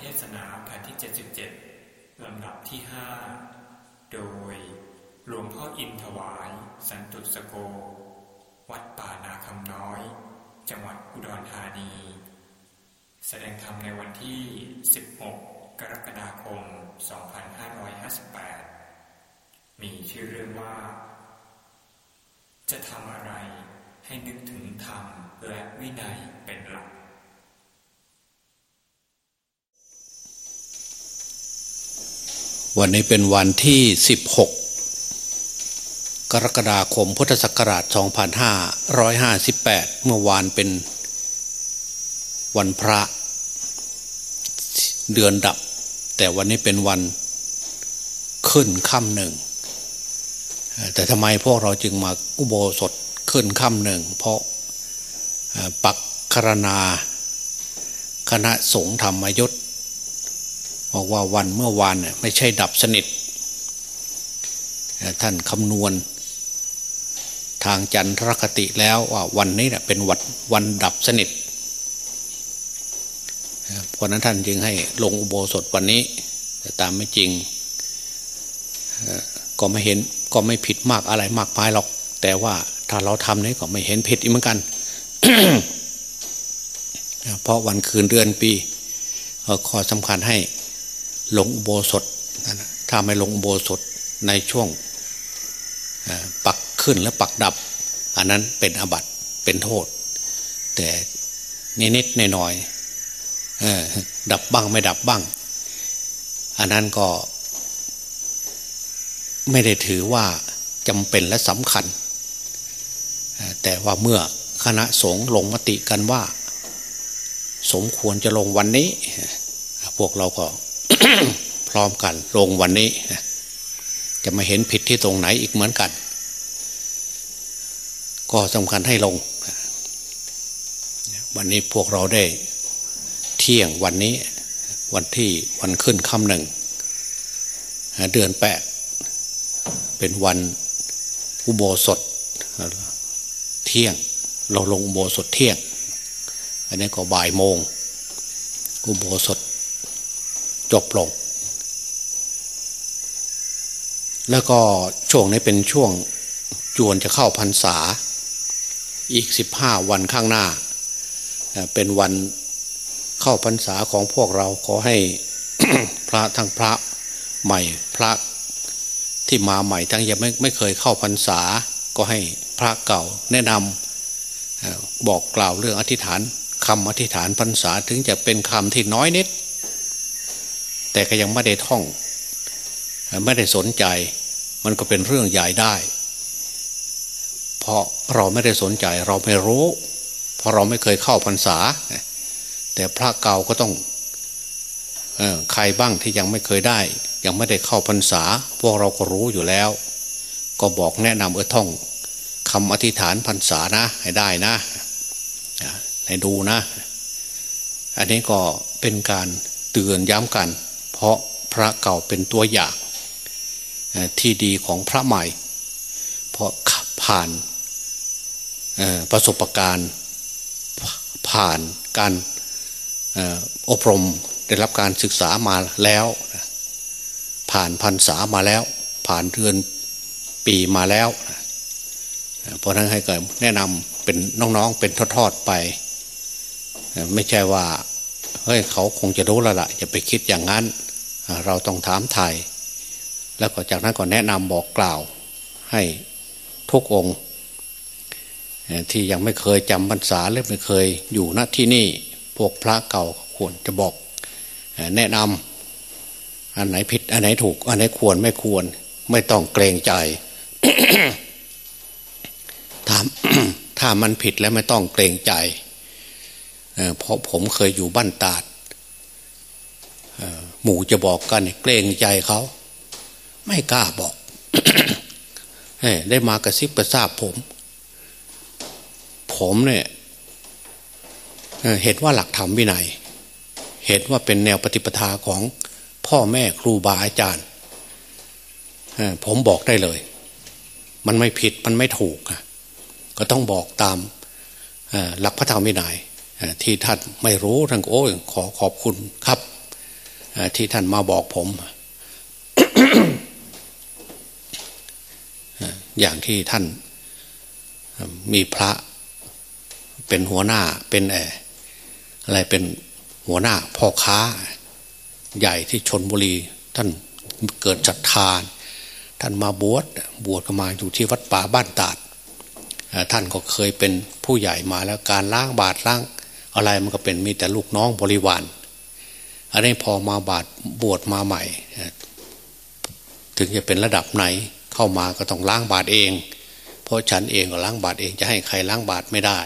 เทศนาแผ่นที่ 77 ลำดับที่ 5 โดยหลวงพ่ออินถวาย สันตุสโก วัดป่านาคำน้อย จังหวัดอุดรธานี แสดงธรรมในวันที่ 16 กรกฎาคม 2558 มีชื่อเรื่องว่า จะทำอะไรให้นึกถึงธรรมและวินัยเป็นหลัก วันนี้เป็นวันที่ 16 กรกฎาคมพุทธศักราช 2558 เมื่อวานเป็นวันพระเดือนดับ แต่วันนี้เป็นวันขึ้นค่ำหนึ่ง แต่ทำไมพวกเราจึงมาอุโบสถขึ้นค่ำหนึ่ง เพราะปักคารณาคณะสงฆ์ธรรมยุทธ บอกว่าวันเมื่อวานเนี่ยไม่ใช่ดับสนิท ท่านคำนวณ ทางจันทรคติแล้วว่าวันนี้เน่ยเป็นวันวันดับสนิทเพราะนั้นท่านจึงให้ลงอุโบสถวันนี้ แต่ตามไม่จริงก็ไม่เห็นก็ไม่ผิดมากอะไรมากมายหรอก แต่ว่าถ้าเราทำนี่ก็ไม่เห็นผิดอีกเหมือนกัน เพราะวันคืนเดือนปีข้อสำคัญให้ ลงอุโบสถถ้าไม่ลงอุโบสถในช่วงปักขึ้นและปักดับ อันนั้นเป็นอบัตเป็นโทษ แต่นิดๆหน่อยๆดับบ้างไม่ดับบ้าง อันนั้นก็ไม่ได้ถือว่าจำเป็นและสำคัญ แต่ว่าเมื่อคณะสงฆ์ลงมติกันว่า สมควรจะลงวันนี้ พวกเราก็ พร้อมกัน ลงวันนี้ จะมาเห็นผิดที่ตรงไหนอีกเหมือนกัน ก็สำคัญให้ลง วันนี้พวกเราได้เที่ยงวันนี้ วันที่วันขึ้นค่ำหนึ่ง เดือนแปดเป็นวันอุโบสถเที่ยง เราลงอุโบสถเที่ยง อันนี้ก็บ่ายโมงอุโบสถ จบลง แล้วก็ช่วงนี้เป็นช่วงจวนจะเข้าพรรษา อีกสิบห้าวันข้างหน้า เป็นวันเข้าพรรษาของพวกเราขอให้พระทั้งพระใหม่พระที่มาใหม่ทั้งยังไม่ไม่เคยเข้าพรรษา ก็ให้พระเก่าแนะนำบอกกล่าวเรื่องอธิษฐานคำอธิษฐานพรรษาถึงจะเป็นคำที่น้อยนิด แต่ก็ยังไม่ได้ท่อง ไม่ได้สนใจ มันก็เป็นเรื่องใหญ่ได้ เพราะเราไม่ได้สนใจเราไม่รู้ เพราะเราไม่เคยเข้าพรรษา แต่พระเก่าก็ต้องออใครบ้างที่ยังไม่เคยได้ ยังไม่ได้เข้าพรรษา พวกเราก็รู้อยู่แล้ว ก็บอกแนะนำเออท่องคำอธิษฐานพรรษานะให้ได้นะให้ดูนะ อันนี้ก็เป็นการเตือนย้ำกัน พระพระเก่าเป็นตัวอย่างที่ดีของพระใหม่ เพราะผ่านประสบการณ์ผ่านการอบรมได้รับการศึกษามาแล้ว ผ่านพรรษามาแล้ว ผ่านเดือนปีมาแล้ว เพราะนั้นให้เกิดแนะนำเป็นน้องๆเป็นทอดๆไป ไม่ใช่ว่าเฮ้ยเขาคงจะรู้แล้วละ่ะอย่าไปคิดอย่างนั้น เราต้องถามไทยแล้วก็จากนั้นก็แนะนำบอกกล่าว ให้ทุกองค์ ที่ยังไม่เคยจำพรรษาหรือไม่เคยอยู่ณที่นี่พวกพระเก่าควรจะบอกแนะนำอันไหนผิดอันไหนถูก อันไหนควรไม่ควร ไม่ต้องเกรงใจถามถ้ามันผิดแล้วไม่ต้องเกรงใจเพราะผมเคยอยู่บ้านตาด หมู่จะบอกกันเกรงใจเขา ไม่กล้าบอกได้มากระซิบกระซาบผม ผมเนี่ยเห็นว่าหลักธรรมวินัย เห็นว่าเป็นแนวปฏิปทาของพ่อแม่ครูบาอาจารย์ผมบอกได้เลย มันไม่ผิดมันไม่ถูก ก็ต้องบอกตามหลักพระธรรมวินัยที่ท่านไม่รู้ท่านโอ้ขอขอบคุณครับ ที่ท่านมาบอกผม อย่างที่ท่านมีพระเป็นหัวหน้าเป็นอะไรเป็นหัวหน้าพ่อค้า ใหญ่ที่ชนบุรี ท่านเกิดศรัทธาท่านมาบวชบวชก็มาอยู่ที่วัดป่าบ้านตาดท่านก็เคยเป็นผู้ใหญ่มาแล้วการล้างบาตรล้าง อะไรมันก็เป็นมีแต่ลูกน้องบริวาร อันนี้พอมาบาดบวชมาใหม่ ถึงจะเป็นระดับไหนเข้ามาก็ต้องล้างบาตรเอง เพราะฉันเองก็ล้างบาตรเองจะให้ใครล้างบาตรไม่ได้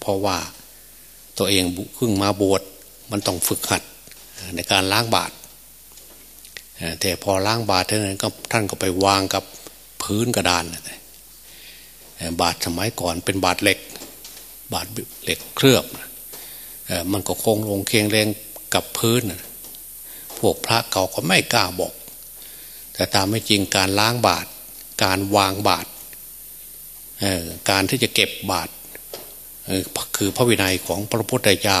เพราะว่าตัวเองเพิ่งมาบวชมันต้องฝึกหัดในการล้างบาตรแต่พอล้างบาตรท่านั้นก็ท่านก็ไปวางกับพื้นกระดานบาตรสมัยก่อนเป็นบาตรเหล็ก บาตรเหล็กเคลือบมันก็คงลงเคียงแรง กับพื้น พวกพระเก่าก็ไม่กล้าบอก แต่ตามไม่จริงการล้างบาตรการวางบาตรการที่จะเก็บบาตรคือพระวินัยของพระพุทธเจ้า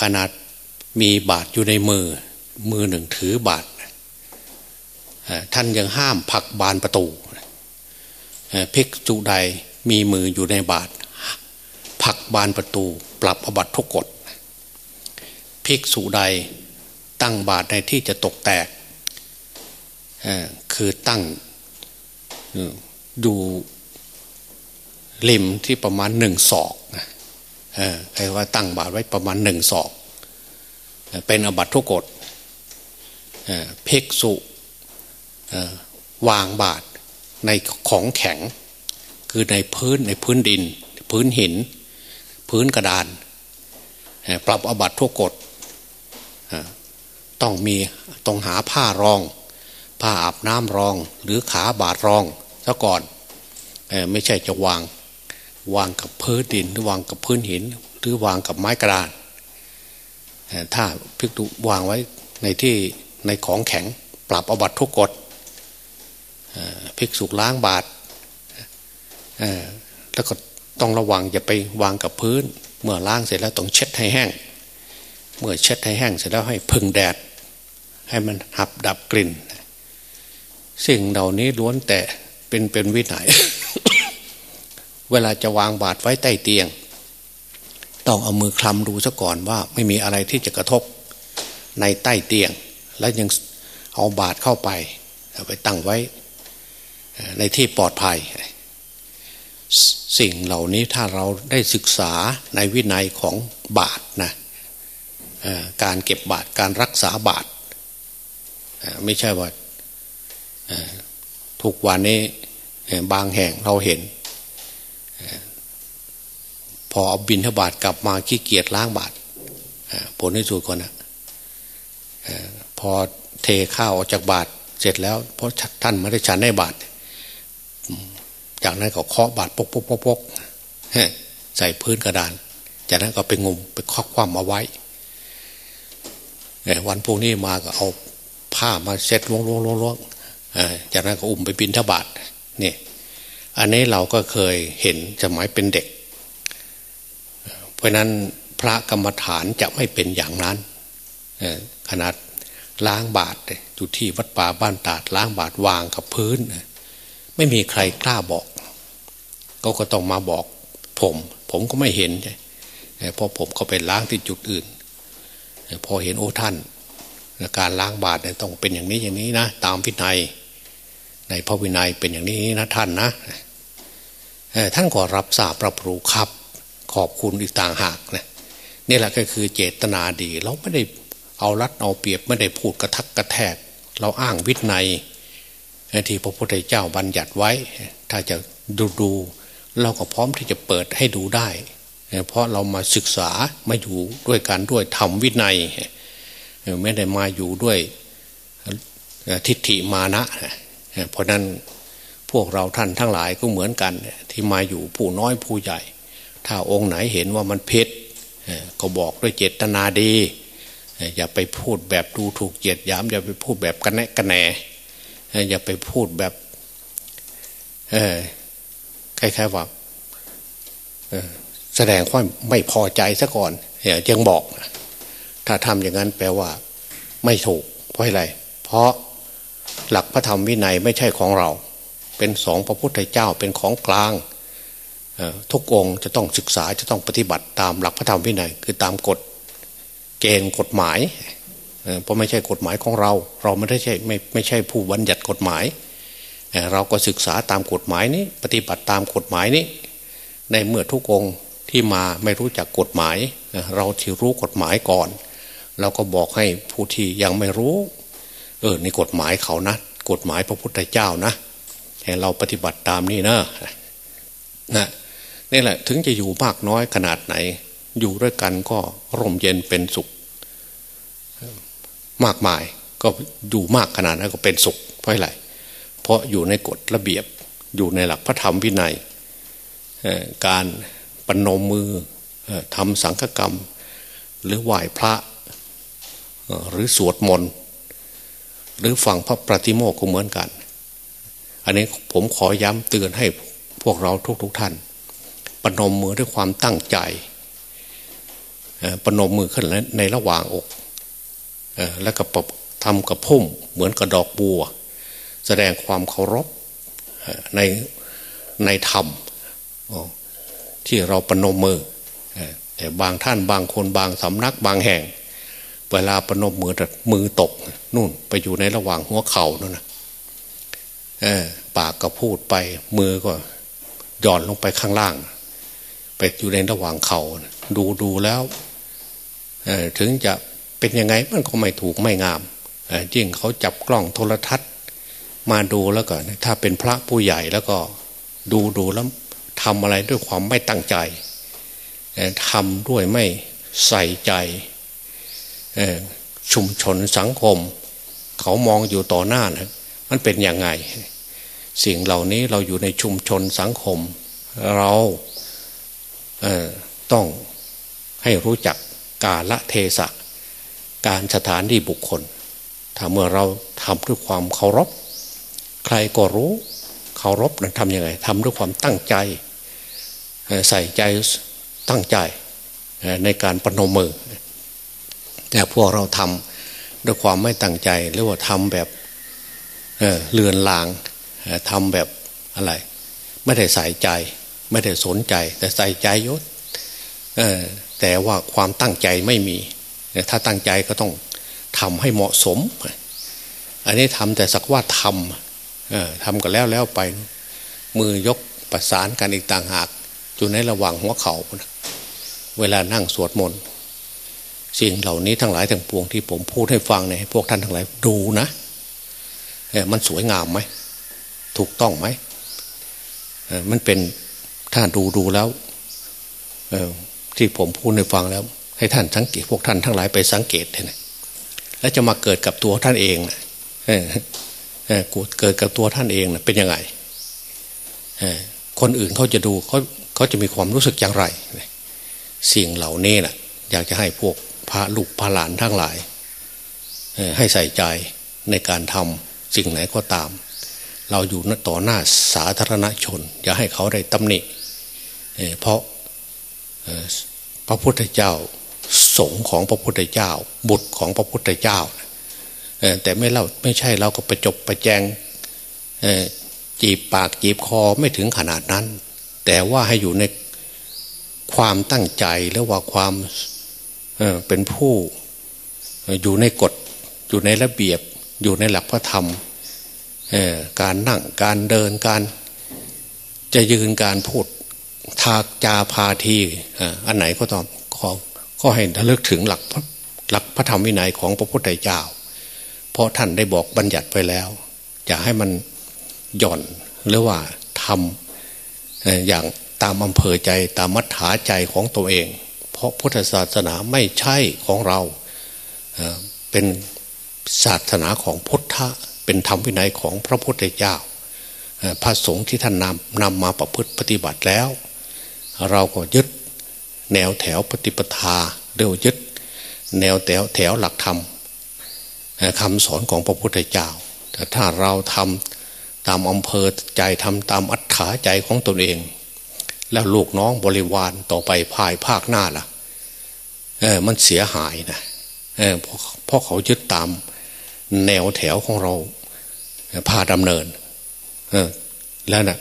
ขนาดมีบาตรอยู่ในมือ มือหนึ่งถือบาตรท่านยังห้ามผักบานประตูภิกษุใดมีมืออยู่ในบาตรผักบานประตู ปรับอบัตทุกกฎ ภิกษุใดตั้งบาตรในที่จะตกแตกคือตั้งดูริมที่ประมาณหนึ่งศอกใครว่าตั้งบาตรไว้ประมาณหนึ่งศอก เป็นอบัตทุกกฎภิกษุวางบาตรในของแข็ง คือในพื้นในพื้นดิน พื้นหิน พื้นกระดาน ปรับอบัตทุกกฎ ต้องมีต้องหาผ้ารอง ผ้าอาบน้ำรอง หรือขาบาดรองซะก่อนไม่ใช่จะวางวางกับพื้นดินหรือวางกับพื้นหิน หรือวางกับไม้กระดานถ้าพิกตุวางไว้ในที่ในของแข็งปรับอบัตทุกกฎภิกษุล้างบาตรแล้วก็ต้องระวังอย่าไปวางกับพื้น เมื่อล้างเสร็จแล้วต้องเช็ดให้แห้ง เมื่อเช็ดให้แห้งเสร็จแล้วให้พึ่งแดด ให้มันหับดับกลิ่น สิ่งเหล่านี้ล้วนแต่เป็นเป็นวินัยเวลาจะวางบาตรไว้ใต้เตียง ต้องเอามือคลำดูซะก่อนว่า ไม่มีอะไรที่จะกระทบในใต้เตียง แล้วยังเอาบาตรเข้าไปเอาไปตั้งไว้ในที่ปลอดภัย สิ่งเหล่านี้ถ้าเราได้ศึกษาในวินัยของบาทนะ การเก็บบาทการรักษาบาทไม่ใช่ว่าทุกวันนี้บางแห่งเราเห็น พอเอาบินทบาทกลับมาขี้เกียจล้างบาทผลที่สุดก่อนนะพอเทข้าวออกจากบาทเสร็จแล้ว เพราะท่านไม่ได้ฉันในบาทจากนั้นก็เคาะบาดปกปกปกปกใส่พื้นกระดาน จากนั้นก็ไปงมไปคอกความเอาไว้ วันพวกนี้มาก็เอาผ้ามาเซ็ตล้วงล้วงล้วงล้วงจากนั้นก็อุ้มไปบินทบาทนี่อันนี้เราก็เคยเห็นสมัยเป็นเด็ก เพราะนั้นพระกรรมฐานจะไม่เป็นอย่างนั้นขนาดล้างบาตรอยู่ที่วัดป่าบ้านตาดล้างบาตรวางกับพื้น ไม่มีใครกล้าบอก ก็ก็ต้องมาบอกผม ผมก็ไม่เห็นใช่เพราะผมก็ไปล้างที่จุดอื่น พอเห็นโอ้ท่านการล้างบาตรเนี่ยต้องเป็นอย่างนี้อย่างนี้นะตามพินัย ในพระวินัยเป็นอย่างนี้นะท่านนะท่านก็รับทราบรับรู้ครับ ขอบคุณอีกต่างหากนะนี่แหละก็คือเจตนาดี เราไม่ได้เอารัดเอาเปรียบไม่ได้พูดกระทักกระแทก เราอ้างวินัยที่พระพุทธเจ้าบัญญัติไว้ ถ้าจะดูดู เราก็พร้อมที่จะเปิดให้ดูได้ เพราะเรามาศึกษามาอยู่ด้วยกันด้วยธรรมวินัย ไม่ได้มาอยู่ด้วยทิฏฐิมานะ เพราะนั้นพวกเราท่านทั้งหลายก็เหมือนกัน ที่มาอยู่ผู้น้อยผู้ใหญ่ ถ้าองค์ไหนเห็นว่ามันเพชรก็บอกด้วยเจตนาดี อย่าไปพูดแบบดูถูกเกียดย้ำอย่าไปพูดแบบกันแนกันแหนอย่าไปพูดแบบคล้ายๆว่า แสดงความไม่พอใจซะก่อนยังบอก ถ้าทำอย่างนั้นแปลว่า ไม่ถูก เพราะอะไร เพราะหลักพระธรรมวินัยไม่ใช่ของเรา เป็นสองพระพุทธเจ้าเป็นของกลางทุกองค์จะต้องศึกษาจะต้องปฏิบัติตามหลักพระธรรมวินัยคือตามกฎเกณฑ์กฎหมายเพราะไม่ใช่กฎหมายของเรา เราไม่ได้ใช่ไม่ไม่ใช่ผู้บัญญัติกฎหมาย เราก็ศึกษาตามกฎหมายนี้ ปฏิบัติตามกฎหมายนี้ ในเมื่อทุกองค์ ที่มาไม่รู้จักกฎหมาย เราที่รู้กฎหมายก่อน เราก็บอกให้ผู้ที่ยังไม่รู้ เออในกฎหมายเขานะกฎหมายพระพุทธเจ้านะให้เราปฏิบัติตามนี่นะนะนี่แหละถึงจะอยู่มากน้อยขนาดไหน อยู่ด้วยกันก็ร่มเย็นเป็นสุข มากมายก็อยู่มากขนาดนั้นก็เป็นสุขเพราะอะไรเพราะอยู่ในกฎระเบียบอยู่ในหลักพระธรรมวินัยการ นมมือทำสังฆกรรม หรือไหว้พระหรือสวดมนต์หรือฟังพระปฏิโมกข์ก็เหมือนกัน อันนี้ผมขอย้ำเตือนให้พวกเราทุกๆทท่านปนมมือด้วยความตั้งใจปนมมือขึ้นในระหว่างอกแล้วก็ทำกับพุ่มเหมือนกับดอกบัว แสดงความเคารพในในธรรม ที่เราปนมมือแต่บางท่านบางคนบางสำนักบางแห่ง เวลาปนมมือแต่มือตกนู่นไปอยู่ในระหว่างหัวเข่านั่นนะปากก็พูดไปมือก็หย่อนลงไปข้างล่าง ไปอยู่ในระหว่างเขาดูดูแล้วถึงจะเป็นยังไงมันก็ไม่ถูกไม่งามจริงเขาจับกล้องโทรทัศน์ มาดูแล้วก็ถ้าเป็นพระผู้ใหญ่แล้วก็ดูดูแล้ว ทำอะไรด้วยความไม่ตั้งใจทำด้วยไม่ใส่ใจชุมชนสังคม เขามองอยู่ต่อหน้านะมันเป็นยังไง สิ่งเหล่านี้เราอยู่ในชุมชนสังคม เราต้องให้รู้จักกาละเทศะ การสถานที่บุคคล ถ้าเมื่อเราทำด้วยความเคารพ ใครก็รู้ เคารพนั้นทำยังไงทำด้วยความตั้งใจ ใส่ใจตั้งใจในการปนมือ แต่พวกเราทำด้วยความไม่ตั้งใจ หรือว่าทำแบบเลือนลางทำแบบอะไร ไม่ได้ใส่ใจ ไม่ได้สนใจ แต่ใส่ใจยศแต่ว่าความตั้งใจไม่มี ถ้าตั้งใจก็ต้องทำให้เหมาะสม อันนี้ทำแต่สักว่าทำ ทำกันแล้วแล้วไป มือยกประสานกันอีกต่างหากอยู่ในระหว่างหัวเขาเวลานั่งสวดมนต์สิ่งเหล่านี้ทั้งหลายทั้งปวงที่ผมพูดให้ฟังเนี่ยพวกท่านทั้งหลายดูนะมันสวยงามไหมถูกต้องไหมมันเป็นถ้านดูดูแล้วที่ผมพูดให้ฟังแล้ว ให้ท่านสังเกตพวกท่านทั้งหลายไปสังเกตเลยแล้วจะมาเกิดกับตัวท่านเองนะ เกิดกับตัวท่านเองนะเป็นยังไงคนอื่นเขาจะดูเขาเขาจะมีความรู้สึกอย่างไรสิ่งเหล่านี้นะ่ะ อยากจะให้พวกพระลูกพระหลานทั้งหลายให้ใส่ใจในการทำสิ่งไหนก็ตาม เราอยู่ต่อหน้าสาธารณชน อย่าให้เขาได้ตำหนิเพราะพระพุทธเจ้าสงฆ์ของพระพุทธเจ้า บุตรของพระพุทธเจ้า แต่ไม่เล่าไม่ใช่เราก็ไปจบไปแจงจีบปากจีบคอไม่ถึงขนาดนั้น แต่ว่าให้อยู่ในความตั้งใจและว่าความเป็นผู้อยู่ในกฎอยู่ในระเบียบ อยู่ในหลักพระธรรมการนั่งการเดินการจะยืนการพูดทากจาพาทีอันไหนก็ต้องขอก็ให้ระลึกถึงหลักหลักพระธรรมวินัยของพระพุทธเจ้า เพราะท่านได้บอกบัญญัติไว้แล้วจะให้มันหย่อนหรือว่าทำอย่างตามอำเภอใจตามมัธยาใจของตัวเอง เพราะพุทธศาสนาไม่ใช่ของเราเป็นศาสนาของพุทธะเป็นธรรมวินัยของพระพุทธเจ้าพระสงฆ์ที่ท่านนำนำมาประพฤติปฏิบัติแล้ว เราก็ยึดแนวแถวปฏิปทาเรียกยึด แนวแถวแถวหลักธรรม คำสอนของพระพุทธเจ้าแต่ถ้าเราทำตามอำเภอใจทำตามอัธยาใจของตนเอง แล้วลูกน้องบริวารต่อไปภายภาคหน้าล่ะเออมันเสียหายนะเพราะเขายึดตามแนวแถวของเราพาดำเนินแล้วนะ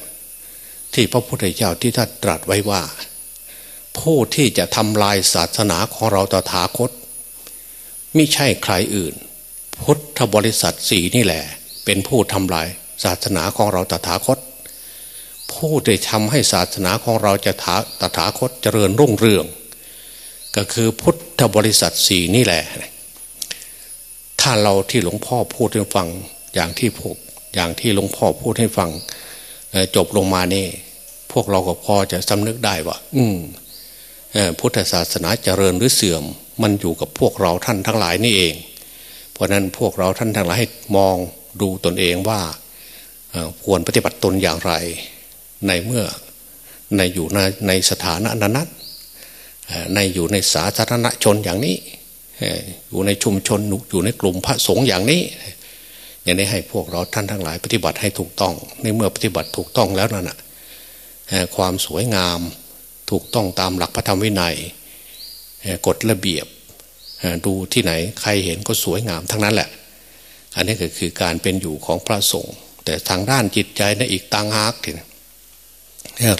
ที่พระพุทธเจ้าที่ท่านตรัสไว้ว่า ผู้ที่จะทำลายศาสนาของเราตถาคต ไม่ใช่ใครอื่น พุทธบริษัทสีนี่แหละ เป็นผู้ทำลายศาสนาของเราตถาคต ผู้ที่ทำให้ศาสนาของเราจะถาตถาคตเจริญรุ่งเรือง ก็คือพุทธบริษัทสีนี่แหละ ถ้าเราที่หลวงพ่อพูดให้ฟังอย่างที่พวกอย่างที่หลวงพ่อพูดให้ฟังจบลงมานี่ พวกเราก็พอจะสำนึกได้ว่า อืมพุทธศาสนาเจริญหรือเสื่อม มันอยู่กับพวกเราท่านทั้งหลายนี่เอง ราะนั้นพวกเราท่านทั้งหลายให้มองดูตนเองว่าควรปฏิบัติตนอย่างไร ในเมื่อในอยู่ในในสถานะนั้นในอยู่ในสาธารณชนอย่างนี้ อยู่ในชุมชนอยู่ในกลุ่มพระสงฆ์อย่างนี้อย่างนี้ให้พวกเราท่านทั้งหลาย ปฏิบัติให้ถูกต้อง ในเมื่อปฏิบัติถูกต้องแล้วนั่นนะความสวยงามถูกต้องตามหลักพระธรรมวินัยกฎระเบียบ ดูที่ไหนใครเห็นก็สวยงามทั้งนั้นแหละ อันนี้ก็คือการเป็นอยู่ของพระสงฆ์แต่ทางด้านจิตใจนะอีกต่างหากทีนะ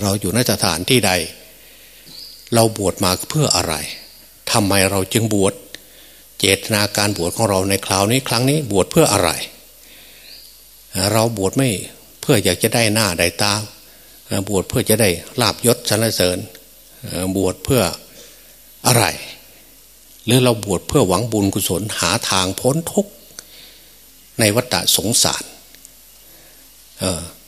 เราอยู่ในสถานที่ใด เราบวชมาเพื่ออะไรทำไมเราจึงบวชเจตนาการบวชของเราในคราวนี้ครั้งนี้บวชเพื่ออะไร เราบวชไม่เพื่ออยากจะได้หน้าได้ตาบวชเพื่อจะได้ลาบยศสรรเสริญบวชเพื่ออะไร หรือเราบวชเพื่อหวังบุญกุศลหาทางพ้นทุกข์ในวัฏสงสาร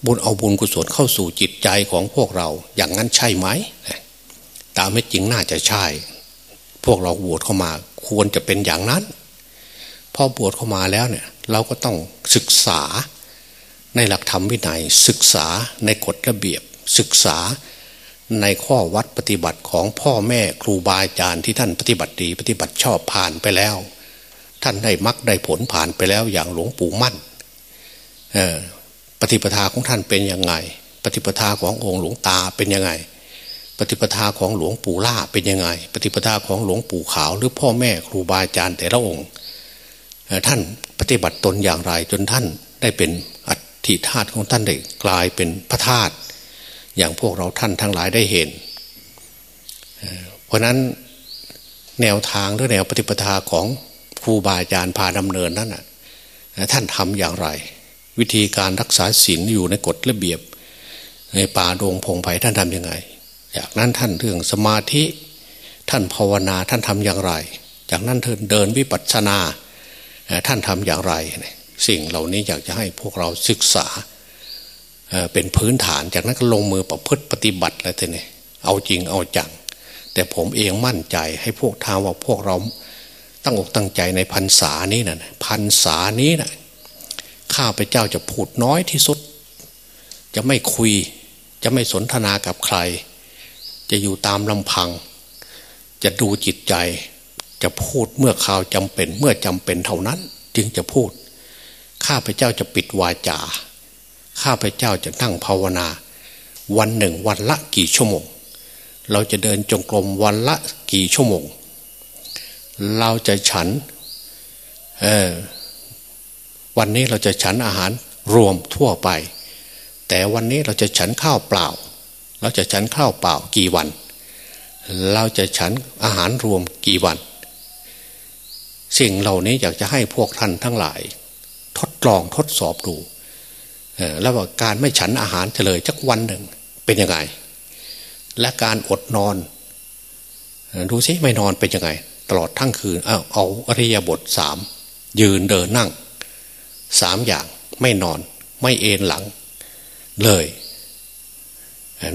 บุญเอาบุญกุศลเข้าสู่จิตใจของพวกเราอย่างนั้นใช่ไหมตามไม่จริงน่าจะใช่ พวกเราบวชเข้ามาควรจะเป็นอย่างนั้นพอบวชเข้ามาแล้วเนี่ย เราก็ต้องศึกษาในหลักธรรมวินัยศึกษาในกฎระเบียบศึกษา ในข้อวัดปฏิบัติของพ่อแม่ครูบาอาจารย์ที่ท่านปฏิบัติดีปฏิบัติชอบผ่านไปแล้ว ท่านได้มักได้ผลผ่านไปแล้วอย่างหลวงปู่มั่นปฏิปทาของท่านเป็นยังไง ปฏิปทาขององค์หลวงตาเป็นยังไง ปฏิปทาของหลวงปู่ล่าเป็นยังไง ปฏิปทาของหลวงปู่ขาวหรือพ่อแม่ครูบาอาจารย์แต่ละองค์ท่านปฏิบัติตนอย่างไรจนท่านได้เป็นอัติธาตุของท่านได้กลายเป็นพระธาตุ อย่างพวกเราท่านทั้งหลายได้เห็น เพราะนั้นแนวทางหรือแนวปฏิปทาของครูบาอาจารย์พาดำเนินนั้นนะท่านทำอย่างไร วิธีการรักษาศีลอยู่ในกฎระเบียบ ในป่าโรงพงไผ่ท่านทำยังไงจากนั้นท่านเรื่องสมาธิท่านภาวนาท่านทำอย่างไร จากนั้นเธอเดินวิปัสสนาท่านทำอย่างไร สิ่งเหล่านี้อยากจะให้พวกเราศึกษา เป็นพื้นฐานจากนั้นก็ลงมือประพฤติปฏิบัติแล้วทีนี้เอาจริงเอาจัง แต่ผมเองมั่นใจให้พวกทาว่าพวกเราตั้งอกตั้งใจในพันษานี้นะพันษานี้นะข้าพเจ้าจะพูดน้อยที่สุด จะไม่คุย จะไม่สนทนากับใคร จะอยู่ตามลำพัง จะดูจิตใจ จะพูดเมื่อข่าวจำเป็น เมื่อจำเป็นเท่านั้น จึงจะพูด ข้าพเจ้าจะปิดวาจา ข้าพเจ้าจะนั่งภาวนา วันหนึ่งวันละกี่ชั่วโมง เราจะเดินจงกรมวันละกี่ชั่วโมง เราจะฉันเออวันนี้เราจะฉันอาหารรวมทั่วไป แต่วันนี้เราจะฉันข้าวเปล่า เราจะฉันข้าวเปล่ากี่วัน เราจะฉันอาหารรวมกี่วัน สิ่งเหล่านี้อยากจะให้พวกท่านทั้งหลาย ทดลองทดสอบดู แล้วว่าการไม่ฉันอาหารเฉลยจักวันหนึ่งเป็นยังไง และการอดนอนดูซิไม่นอนเป็นยังไง ตลอดทั้งคืนเอาเอาอริยบทสามยืนเดินนั่งสามอย่างไม่นอนไม่เอนหลังเลย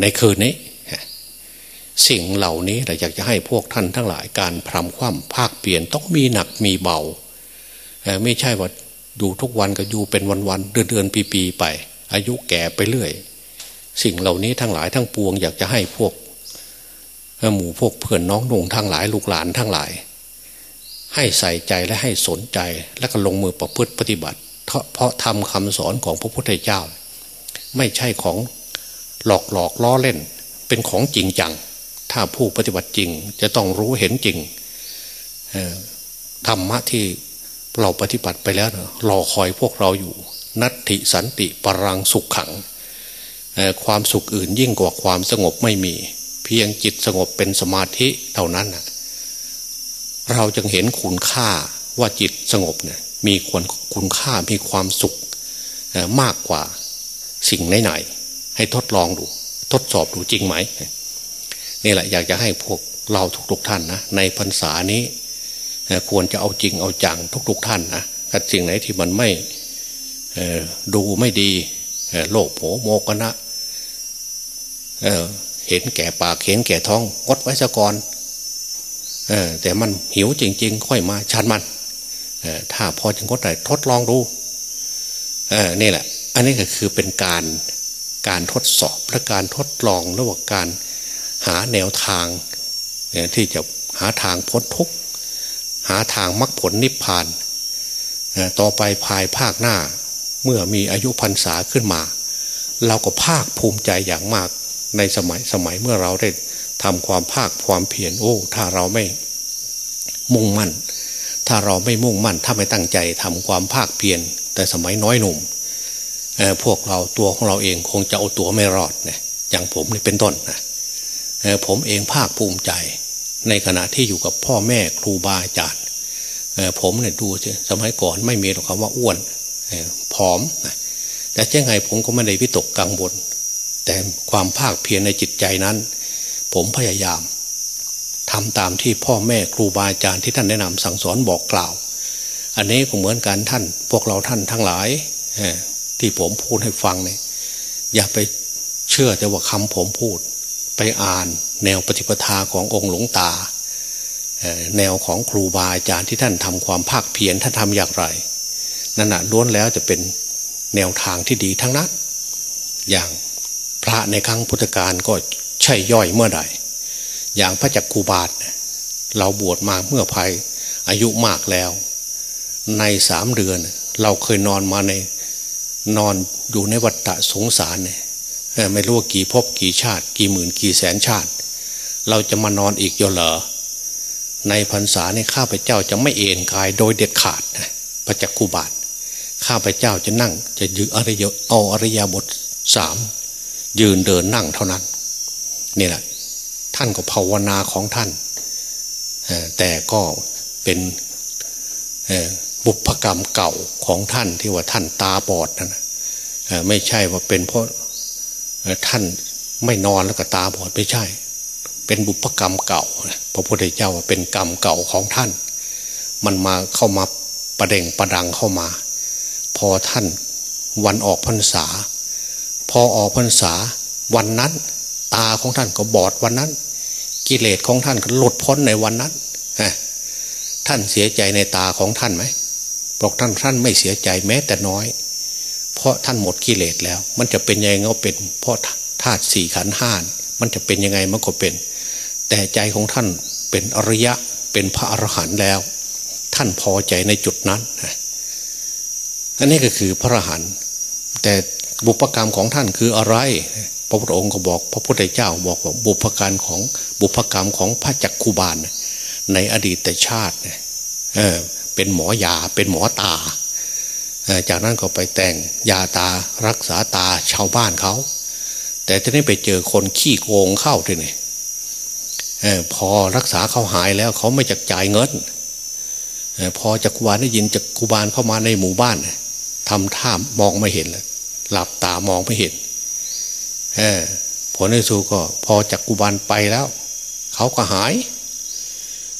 ในคืนนี้ สิ่งเหล่านี้เราอยากจะให้พวกท่านทั้งหลายการพรำคว่ำภาคเปลี่ยนต้องมีหนักมีเบา ไม่ใช่ว่า อยู่ทุกวันก็อยู่เป็นวันๆเดือนเดือนปีๆไป อายุแก่ไปเรื่อย สิ่งเหล่านี้ทั้งหลายทั้งปวงอยากจะให้พวกหมู่พวกเพื่อนน้องนุ่งทั้งหลายลูกหลานทั้งหลาย ให้ใส่ใจและให้สนใจและก็ลงมือประพฤติปฏิบัติ เพราะทำคำสอนของพระพุทธเจ้า ไม่ใช่ของหลอกหลอกล้อเล่น เป็นของจริงจัง ถ้าผู้ปฏิบัติจริงจะต้องรู้เห็นจริงธรรมะที่ เราปฏิบัติไปแล้วรอคอยพวกเราอยู่ นัตติสันติปรังสุขขัง ความสุขอื่นยิ่งกว่าความสงบไม่มี เพียงจิตสงบเป็นสมาธิเท่านั้น เราจึงเห็นคุณค่าว่าจิตสงบเนี่ยมีควรคุณค่ามีความสุขมากกว่าสิ่งไหนๆให้ทดลองดู ทดสอบดูจริงไหมนี่แหละอยากจะให้พวกเราทุกๆท่านนะในพรรษานี้ ควรจะเอาจริงเอาจังทุก ๆ ท่านนะกับสิ่งไหนที่มันไม่ดูไม่ดีโลกโผโมกนะเเห็นแก่ปากเห็นแก่ท้องงดไว้ซะก่อนแต่มันหิวจริง ๆ ค่อยมาชันมันถ้าพอจะงดได้ทดลองดูนี่แหละ อันนี้ก็คือเป็นการการทดสอบและการทดลองระหว่างการหาแนวทางที่จะหาทางพ้นทุกข์ หาทางมรรคผลนิพพาน ต่อไปภายภาคหน้าเมื่อมีอายุพรรษาขึ้นมา เราก็ภาคภูมิใจอย่างมากในสมัยสมัยเมื่อเราได้ทำความภาคความเพียรโอ้ ถ้าเราไม่มุ่งมั่น ถ้าเราไม่มุ่งมั่น ถ้าไม่ตั้งใจทำความภาคเพียรแต่สมัยน้อยหนุ่มพวกเราตัวของเราเองคงจะเอาตัวไม่รอดนี่ยอย่างผมนี่เป็นต้นนะผมเองภาคภูมิใจ ในขณะที่อยู่กับพ่อแม่ครูบาอาจารย์ผมเนี่ยดูสิสมัยก่อนไม่มีหรอกคำว่าอ้วนผอมแต่ยังไงผมก็ไม่ได้วิตกกังวลแต่ความภาคเพียรในจิตใจนั้น ผมพยายามทำตามที่พ่อแม่ครูบาอาจารย์ที่ท่านแนะนำสั่งสอนบอกกล่าว อันนี้ก็เหมือนกันท่าน พวกเราท่านทั้งหลายที่ผมพูดให้ฟังเนี่ยอย่าไปเชื่อแต่ว่าคำผมพูด ไปอ่านแนวปฏิปทาขององค์หลวงตา แนวของครูบาอาจารย์ที่ท่านทำความภาคเพียรท่านทำอย่างไร นั่นแหะล้วนแล้วจะเป็นแนวทางที่ดีทั้งนั้น อย่างพระในครั้งพุทธกาลก็ใช่ย่อยเมื่อใด อย่างพระจักคูบาทเราบวชมาเมื่อภัยอายุมากแล้ว ในสามเดือนเราเคยนอนมาในนอนอยู่ในวัฏฏะสงสารเนี่ย ไม่รู้ว่ากี่ภพกี่ชาติ กี่หมื่นกี่แสนชาติ เราจะมานอนอีกเยอะเหรอในพรรษาเนี่ยข้าพเจ้าจะไม่เอ็นกายโดยเด็ดขาดนะพระจักคูบาทข้าพเจ้าจะนั่งจะยืนอริยเอาอริยบทสามยืนเดินนั่งเท่านั้นนี่แหละท่านก็ภาวนาของท่านแต่ก็เป็นบุพกรรมเก่าของท่านที่ว่าท่านตาบอดนะไม่ใช่ว่าเป็นเพราะ ท่านไม่นอนแล้วก็ตาบอดไม่ใช่ เป็นบุพกรรมเก่าพระพุทธเจ้าเป็นกรรมเก่าของท่าน มันมาเข้ามาประเด่งประดังเข้ามา พอท่านวันออกพรรษา พอออกพรรษาวันนั้น ตาของท่านก็บอดวันนั้น กิเลสของท่านก็หลุดพ้นในวันนั้นท่านเสียใจในตาของท่านไหมบอกท่านท่านไม่เสียใจแม้แต่น้อย เพราะท่านหมดกิเลสแล้ว มันจะเป็นยังไงก็เป็น เพราะธาตุสี่ขันห้านมันจะเป็นยังไงมันก็เป็น แต่ใจของท่านเป็นอริยะเป็นพระอรหันต์แล้ว ท่านพอใจในจุดนั้นอันนี้ก็คือพระอรหันต์แต่บุพกรรมของท่านคืออะไร พระพุทธองค์ก็บอก พระพุทธเจ้าบอกว่าบุพการของบุพกรรมของพระจักคุบาลในอดีตชาติเเป็นหมอยาเป็นหมอตา จากนั้นก็ไปแต่งยาตารักษาตาชาวบ้านเขา แต่ทีนี้ไปเจอคนขี้โกงเข้าทีนี่พอรักษาเขาหายแล้วเขาไม่จักจ่ายเงินพอจักรวาลได้ยินจักรวาลเข้ามาในหมู่บ้านทำท่ามองไม่เห็นเลยหลับตามองไม่เห็นผลในสุดก็ พอจักรวาลไปแล้ว เขาก็หาย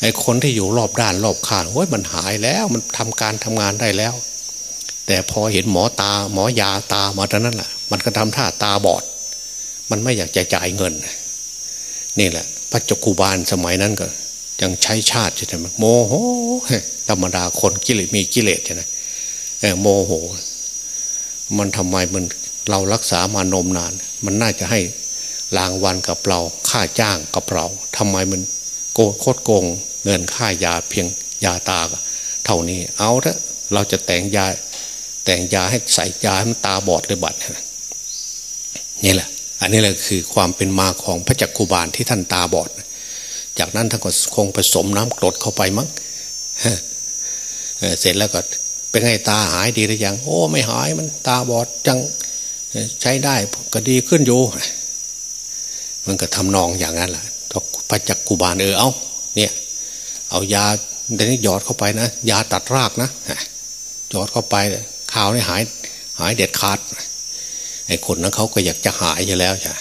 ไอ้คนที่อยู่รอบด้านรอบข้างโอ้ยมันหายแล้ว มันทำการทำงานได้แล้ว แต่พอเห็นหมอตาหมอยาตามาตอนนั้นแหละมันก็ทำท่าตาบอด มันไม่อยากจะจ่ายเงิน นี่แหละ พระจักกุบาลสมัยนั้นก็ ยังใช้ชาติใช่ไหมโมโหธรรมดาคนกิเลสมีกิเลสใช่ไหมโมโห มันทำไมมันเรารักษามานมนาน มันน่าจะให้รางวัลกับเราค่าจ้างกับเราทำไมมันโกโคตรโกง เงินค่ายาเพียงยาตาเท่านี้เอาละเราจะแต่งยา แต่งยาให้ใส่ยาให้มันตาบอดเลยบัดนี่แหละ อันนี้แหละคือความเป็นมาของพระจักคุบาลที่ท่านตาบอด จากนั้นท่านก็คงผสมน้ำกรดเข้าไปมั้งเสร็จแล้วก็เป็นไงตาหายดีหรือยัง โอ้ ไม่หายมันตาบอดจังใช้ได้ก็ดีขึ้นอยู่ มันก็ทำนองอย่างนั้นแหละพระจักกุบาลเออเอาเนี่ย เอายาเดี๋ยวนี้หยอดเข้าไปนะ ยาตัดรากนะหยอดเข้าไป ข่าวนี่หาย หายเด็ดขาดไอ้คนนั้นเขาก็อยากจะหายอยู่แล้วใช่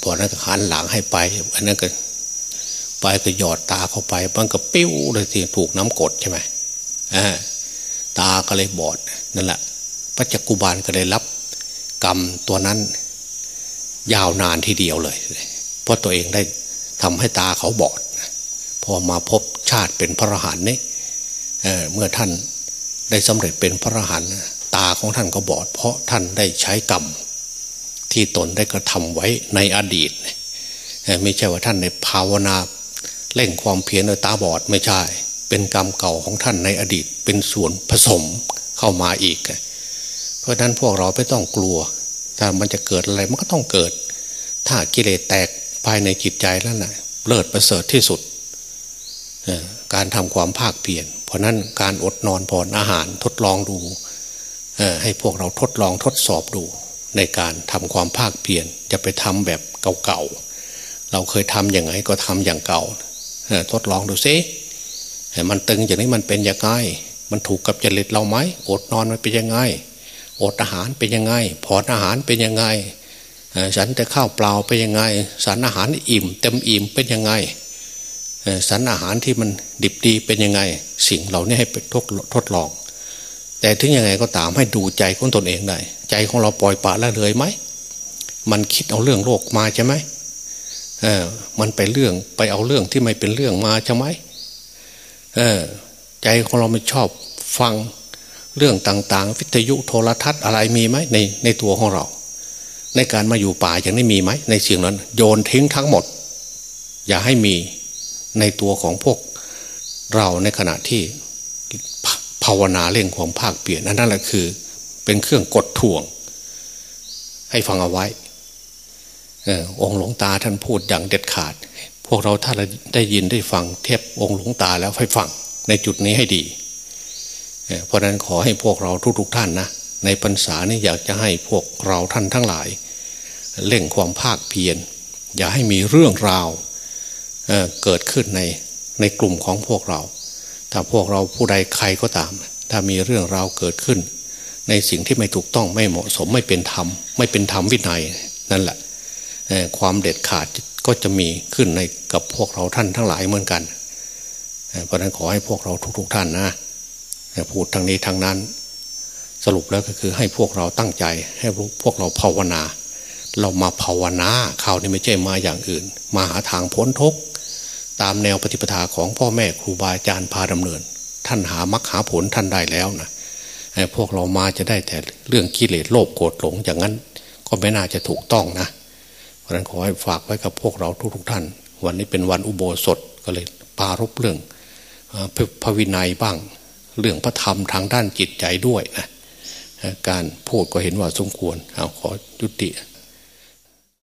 พอนั้นก็หันหลังให้ไปอันนั้นก็ไปก็หยอดตาเข้าไปมันก็ปิ้วเลยทีถูกน้ำกดใช่ไหมตาก็เลยบอดนั่นแหละพระจักกุบาลก็เลยรับกรรมตัวนั้น ยาวนานทีเดียวเลย เพราะตัวเองได้ทำให้ตาเขาบอด พอมาพบชาติเป็นพระอรหันต์นี่เเมื่อท่าน ได้สำเร็จเป็นพระอรหันต์ตาของท่านก็บอด เพราะท่านได้ใช้กรรม ที่ตนได้กระทำไว้ในอดีตไม่ใช่ว่าท่านในภาวนาเล่งความเพียรในตาบอดไม่ใช่ เป็นกรรมเก่าของท่านในอดีต เป็นส่วนผสมเข้ามาอีก เพราะนั้นพวกเราไม่ต้องกลัว ถ้ามันจะเกิดอะไรมันก็ต้องเกิด ถ้ากิเลสแตกภายในจิตใจแล้วนะเลิศประเสริฐที่สุด การทำความภาคเพียร เพราะนั้นการอดนอนผ่อนอาหารทดลองดูให้พวกเราทดลองทดสอบดู ในการทำความภาคเพียรจะไปทำแบบเก่าๆ เราเคยทำอย่างไงก็ทำอย่างเก่าทดลองดูซิมันตึงอย่างนี้มันเป็นยังไงมันถูกกับจริตเราไหมอดนอนมันเป็นยังไงอดอาหารเป็นยังไงผ่อนอาหารเป็นยังไงฉันแต่ข้าวเปล่าเป็นยังไงสารอาหารอิ่ม เต็มอิ่มเป็นยังไง สารอาหารที่มันดิบดีเป็นยังไง สิ่งเหล่านี้ให้ไปทดทดลอง แต่ถึงยังไงก็ตามให้ดูใจของตนเองได้ใจของเราปล่อยปละละเลยไหมมันคิดเอาเรื่องโลกมาใช่ไหมเออมันไปเรื่องไปเอาเรื่องที่ไม่เป็นเรื่องมาใช่ไหมเออใจของเราไม่ชอบฟังเรื่องต่าง ๆ วิทยุโทรทัศน์อะไรมีไหมในในตัวของเรา ในการมาอยู่ป่าอย่างนี้มีไหมในสิ่งนั้น โยนทิ้งทั้งหมด อย่าให้มี ในตัวของพวกเราในขณะที่ภาวนาเร่งความภาคเปลี่ยนนั่นแหละคือ เป็นเครื่องกดท่วง ให้ฟังเอาไว้องหลวงตาท่านพูดอย่างเด็ดขาด พวกเราถ้าได้ยินได้ฟังเทียบองหลวงตาแล้วให้ฟังในจุดนี้ให้ดี เพราะนั้นขอให้พวกเราทุกๆทท่านนะในพรรษานี้อยากจะให้พวกเราท่านทั้งหลายเล่งความภาคเพียรอย่าให้มีเรื่องราว เเกิดขึ้นในในกลุ่มของพวกเรา ถ้าพวกเราผู้ใดใครก็ตาม ถ้ามีเรื่องราวเกิดขึ้น ในสิ่งที่ไม่ถูกต้องไม่เหมาะสมไม่เป็นธรรม ไม่เป็นธรรมวินัยนั่นแหละความเด็ดขาดก็จะมีขึ้นในกับพวกเราท่านทั้งหลายเหมือนกัน เพราะนั้นขอให้พวกเราทุกๆทท่านนะพูดทางนี้ทางนั้น สรุปแล้วก็คือให้พวกเราตั้งใจ ให้พวกเราภาวนา เรามาภาวนาข่าวนี้ไม่ใช่มาอย่างอื่น มาหาทางพ้นทุกข์ ตามแนวปฏิปทาของพ่อแม่ครูบาอาจารย์พาดำเนิน ท่านหามรรคหาผลท่านได้แล้วนะพวกเรามาจะได้แต่เรื่องกิเลสโลภโกรธหลงอย่างนั้น ก็ไม่น่าจะถูกต้องนะ เพราะนั้นขอให้ฝากไว้กับพวกเราทุกๆท่าน วันนี้เป็นวันอุโบสถก็เลยปารบเรื่องพระวินัยบ้าง เรื่องพระธรรมทางด้านจิตใจด้วยนะการพูดก็เห็นว่าสมควรเอาขอยุติ